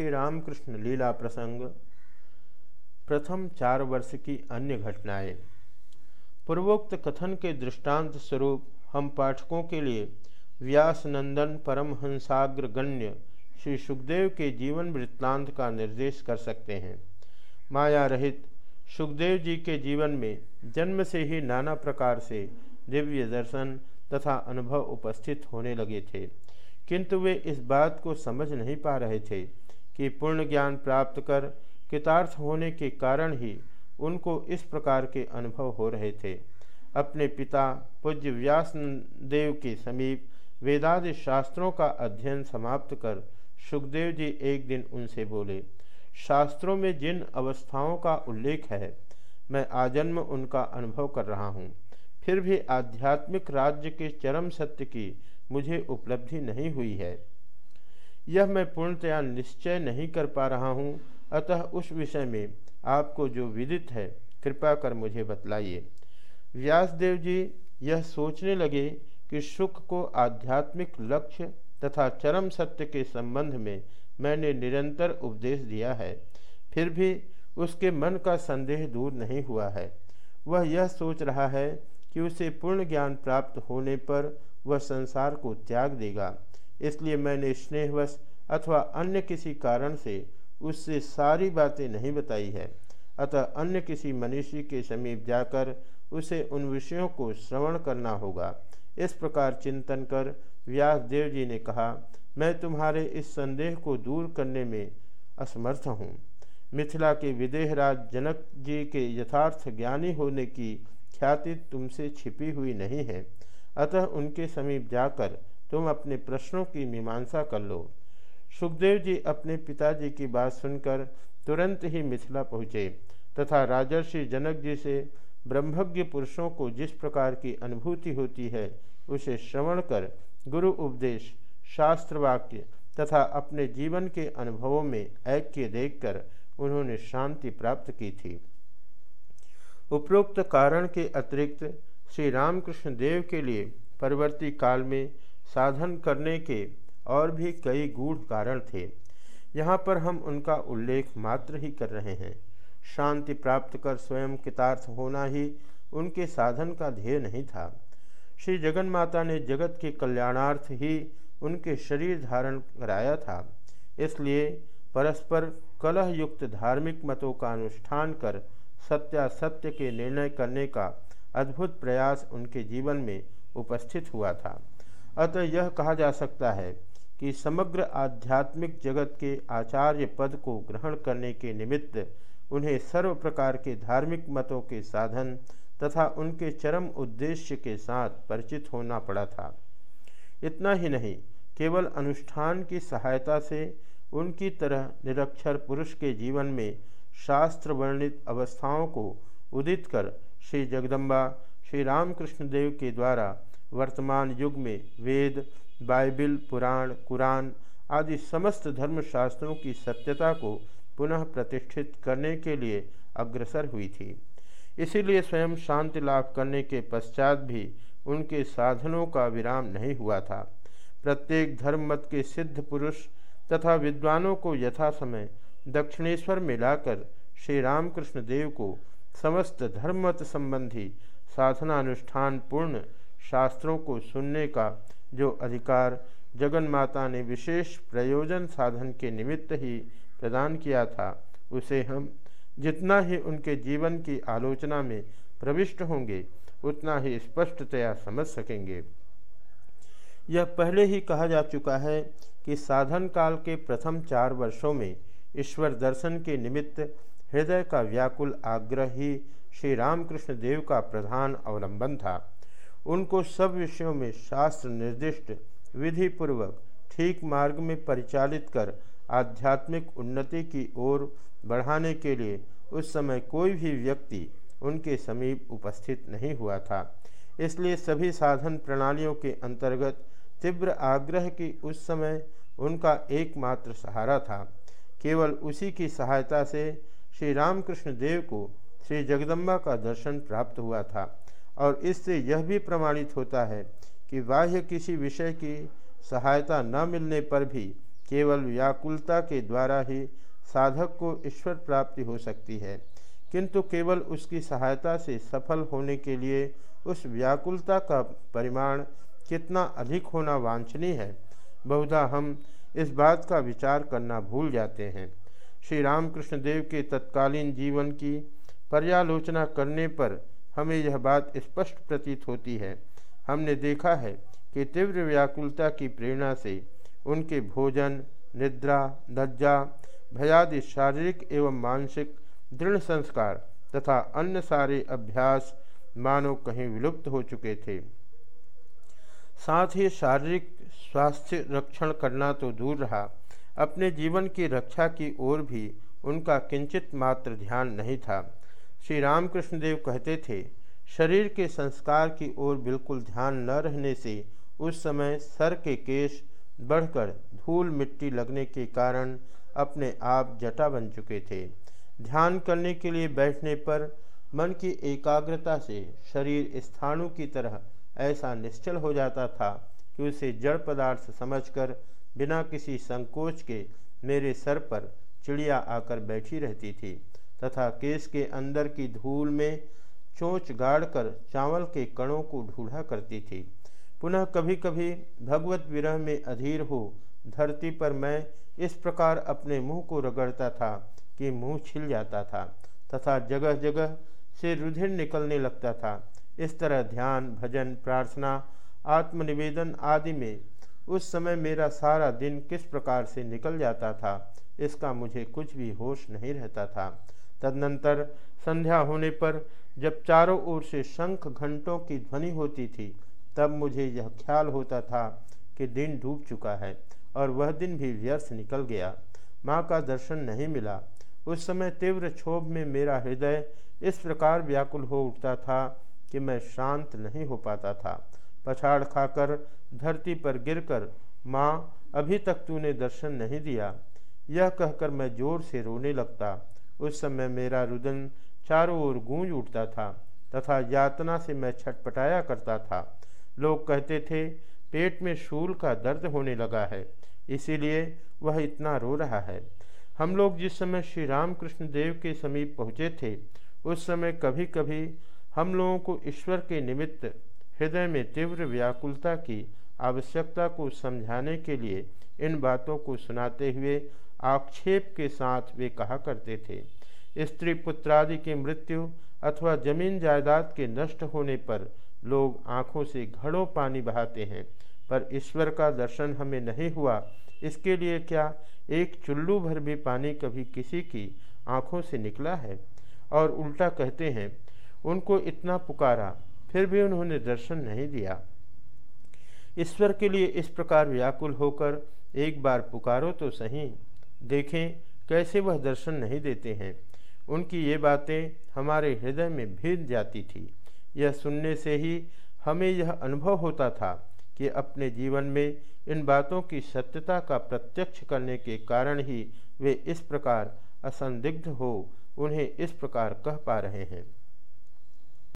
श्री रामकृष्ण लीला प्रसंग, प्रथम चार वर्ष की अन्य घटनाएँ। पूर्वोक्त कथन के दृष्टांत स्वरूप हम पाठकों के लिए व्यासनंदन परमहंसाग्र गण्य श्री सुखदेव के जीवन वृत्तांत का निर्देश कर सकते हैं। माया रहित सुखदेव जी के जीवन में जन्म से ही नाना प्रकार से दिव्य दर्शन तथा अनुभव उपस्थित होने लगे थे, किंतु वे इस बात को समझ नहीं पा रहे थे कि पूर्ण ज्ञान प्राप्त कर कृतार्थ होने के कारण ही उनको इस प्रकार के अनुभव हो रहे थे। अपने पिता पूज्य व्यास देव के समीप वेदादि शास्त्रों का अध्ययन समाप्त कर सुखदेव जी एक दिन उनसे बोले, शास्त्रों में जिन अवस्थाओं का उल्लेख है, मैं आजन्म उनका अनुभव कर रहा हूँ। फिर भी आध्यात्मिक राज्य के चरम सत्य की मुझे उपलब्धि नहीं हुई है। यह मैं पूर्णतया निश्चय नहीं कर पा रहा हूँ। अतः उस विषय में आपको जो विदित है, कृपा कर मुझे बतलाइए। व्यासदेव जी यह सोचने लगे कि सुख को आध्यात्मिक लक्ष्य तथा चरम सत्य के संबंध में मैंने निरंतर उपदेश दिया है। फिर भी उसके मन का संदेह दूर नहीं हुआ है। वह यह सोच रहा है कि उसे पूर्ण ज्ञान प्राप्त होने पर वह संसार को त्याग देगा। इसलिए मैंने स्नेहवश अथवा अन्य किसी कारण से उससे सारी बातें नहीं बताई है। अतः अन्य किसी मनुष्य के समीप जाकर उसे उन विषयों को श्रवण करना होगा। इस प्रकार चिंतन कर व्यास देव जी ने कहा, मैं तुम्हारे इस संदेह को दूर करने में असमर्थ हूँ। मिथिला के विदेहराज जनक जी के यथार्थ ज्ञानी होने की ख्याति तुमसे छिपी हुई नहीं है। अतः उनके समीप जाकर तुम अपने प्रश्नों की मीमांसा कर लो। सुखदेव जी अपने पिताजी की बात सुनकर तुरंत ही मिथिला पहुँचे तथा राजर्षि जनक जी से ब्रह्मज्ञ पुरुषों को जिस प्रकार की अनुभूति होती है, उसे श्रवण कर गुरु उपदेश, शास्त्र वाक्य तथा अपने जीवन के अनुभवों में ऐक्य देखकर उन्होंने शांति प्राप्त की थी। उपरोक्त कारण के अतिरिक्त श्री रामकृष्ण देव के लिए परवर्ती काल में साधन करने के और भी कई गूढ़ कारण थे। यहाँ पर हम उनका उल्लेख मात्र ही कर रहे हैं। शांति प्राप्त कर स्वयं कृतार्थ होना ही उनके साधन का ध्येय नहीं था। श्री जगन माता ने जगत के कल्याणार्थ ही उनके शरीर धारण कराया था। इसलिए परस्पर कलह युक्त धार्मिक मतों का अनुष्ठान कर सत्यासत्य के निर्णय करने का अद्भुत प्रयास उनके जीवन में उपस्थित हुआ था। अतः यह कहा जा सकता है कि समग्र आध्यात्मिक जगत के आचार्य पद को ग्रहण करने के निमित्त उन्हें सर्व प्रकार के धार्मिक मतों के साधन तथा उनके चरम उद्देश्य के साथ परिचित होना पड़ा था। इतना ही नहीं, केवल अनुष्ठान की सहायता से उनकी तरह निरक्षर पुरुष के जीवन में शास्त्र वर्णित अवस्थाओं को उदित कर श्री जगदम्बा, श्री रामकृष्ण देव के द्वारा वर्तमान युग में वेद, बाइबिल, पुराण, कुरान आदि समस्त धर्मशास्त्रों की सत्यता को पुनः प्रतिष्ठित करने के लिए अग्रसर हुई थी। इसीलिए स्वयं शांति लाभ करने के पश्चात भी उनके साधनों का विराम नहीं हुआ था। प्रत्येक धर्म मत के सिद्ध पुरुष तथा विद्वानों को यथा समय दक्षिणेश्वर में लाकर श्री रामकृष्ण देव को समस्त धर्ममत संबंधी साधनानुष्ठान पूर्ण शास्त्रों को सुनने का जो अधिकार जगन माता ने विशेष प्रयोजन साधन के निमित्त ही प्रदान किया था, उसे हम जितना ही उनके जीवन की आलोचना में प्रविष्ट होंगे, उतना ही स्पष्टतया समझ सकेंगे। यह पहले ही कहा जा चुका है कि साधन काल के प्रथम चार वर्षों में ईश्वर दर्शन के निमित्त हृदय का व्याकुल आग्रह ही श्री रामकृष्ण देव का प्रधान अवलंबन था। उनको सब विषयों में शास्त्र निर्दिष्ट विधि पूर्वक ठीक मार्ग में परिचालित कर आध्यात्मिक उन्नति की ओर बढ़ाने के लिए उस समय कोई भी व्यक्ति उनके समीप उपस्थित नहीं हुआ था। इसलिए सभी साधन प्रणालियों के अंतर्गत तीव्र आग्रह की उस समय उनका एकमात्र सहारा था। केवल उसी की सहायता से श्री रामकृष्ण देव को श्री जगदम्बा का दर्शन प्राप्त हुआ था। और इससे यह भी प्रमाणित होता है कि बाह्य किसी विषय की सहायता न मिलने पर भी केवल व्याकुलता के द्वारा ही साधक को ईश्वर प्राप्ति हो सकती है। किंतु केवल उसकी सहायता से सफल होने के लिए उस व्याकुलता का परिमाण कितना अधिक होना वांछनीय है, बहुधा हम इस बात का विचार करना भूल जाते हैं। श्री रामकृष्ण देव के तत्कालीन जीवन की पर्यालोचना करने पर हमें यह बात स्पष्ट प्रतीत होती है। हमने देखा है कि तीव्र व्याकुलता की प्रेरणा से उनके भोजन, निद्रा, लज्जा, भयादि शारीरिक एवं मानसिक दृढ़ संस्कार तथा अन्य सारे अभ्यास मानो कहीं विलुप्त हो चुके थे। साथ ही शारीरिक स्वास्थ्य रक्षण करना तो दूर रहा। अपने जीवन की रक्षा की ओर भी उनका किंचित मात्र ध्यान नहीं था। श्री रामकृष्ण देव कहते थे, शरीर के संस्कार की ओर बिल्कुल ध्यान न रहने से उस समय सर के केश बढ़कर धूल मिट्टी लगने के कारण अपने आप जटा बन चुके थे। ध्यान करने के लिए बैठने पर मन की एकाग्रता से शरीर स्थाणु की तरह ऐसा निश्चल हो जाता था कि उसे जड़ पदार्थ समझकर बिना किसी संकोच के मेरे सर पर चिड़िया आकर बैठी रहती थी। तथा केस के अंदर की धूल में चोंच गाड़कर चावल के कणों को ढूढ़ा करती थी। पुनः कभी कभी भगवत विरह में अधीर हो धरती पर मैं इस प्रकार अपने मुँह को रगड़ता था कि मुँह छिल जाता था तथा जगह जगह से रुधिर निकलने लगता था। इस तरह ध्यान, भजन, प्रार्थना, आत्मनिवेदन आदि में उस समय मेरा सारा दिन किस प्रकार से निकल जाता था, इसका मुझे कुछ भी होश नहीं रहता था। तदनंतर संध्या होने पर जब चारों ओर से शंख घंटों की ध्वनि होती थी, तब मुझे यह ख्याल होता था कि दिन डूब चुका है और वह दिन भी व्यर्थ निकल गया। माँ का दर्शन नहीं मिला। उस समय तीव्र क्षोभ में मेरा हृदय इस प्रकार व्याकुल हो उठता था कि मैं शांत नहीं हो पाता था। पछाड़ खाकर धरती पर गिरकर, माँ, अभी तक तूने दर्शन नहीं दिया। यह कहकर मैं ज़ोर से रोने लगता। उस समय मेरा रुदन चारों ओर गूंज उठता था तथा यातना से मैं छटपटाया करता था। लोग कहते थे, पेट में शूल का दर्द होने लगा है, इसीलिए वह इतना रो रहा है। हम लोग जिस समय श्री रामकृष्ण देव के समीप पहुँचे थे, उस समय कभी कभी हम लोगों को ईश्वर के निमित्त हृदय में तीव्र व्याकुलता की आवश्यकता को समझाने के लिए इन बातों को सुनाते हुए आक्षेप के साथ वे कहा करते थे, स्त्री पुत्रादि की मृत्यु अथवा ज़मीन जायदाद के नष्ट होने पर लोग आँखों से घड़ों पानी बहाते हैं, पर ईश्वर का दर्शन हमें नहीं हुआ। इसके लिए क्या एक चुल्लू भर भी पानी कभी किसी की आँखों से निकला है? और उल्टा कहते हैं, उनको इतना पुकारा, फिर भी उन्होंने दर्शन नहीं दिया। ईश्वर के लिए इस प्रकार व्याकुल होकर एक बार पुकारो तो सही। देखें कैसे वह दर्शन नहीं देते हैं। उनकी ये बातें हमारे हृदय में भीग जाती थी। यह सुनने से ही हमें यह अनुभव होता था कि अपने जीवन में इन बातों की सत्यता का प्रत्यक्ष करने के कारण ही वे इस प्रकार असंदिग्ध हो, उन्हें इस प्रकार कह पा रहे हैं।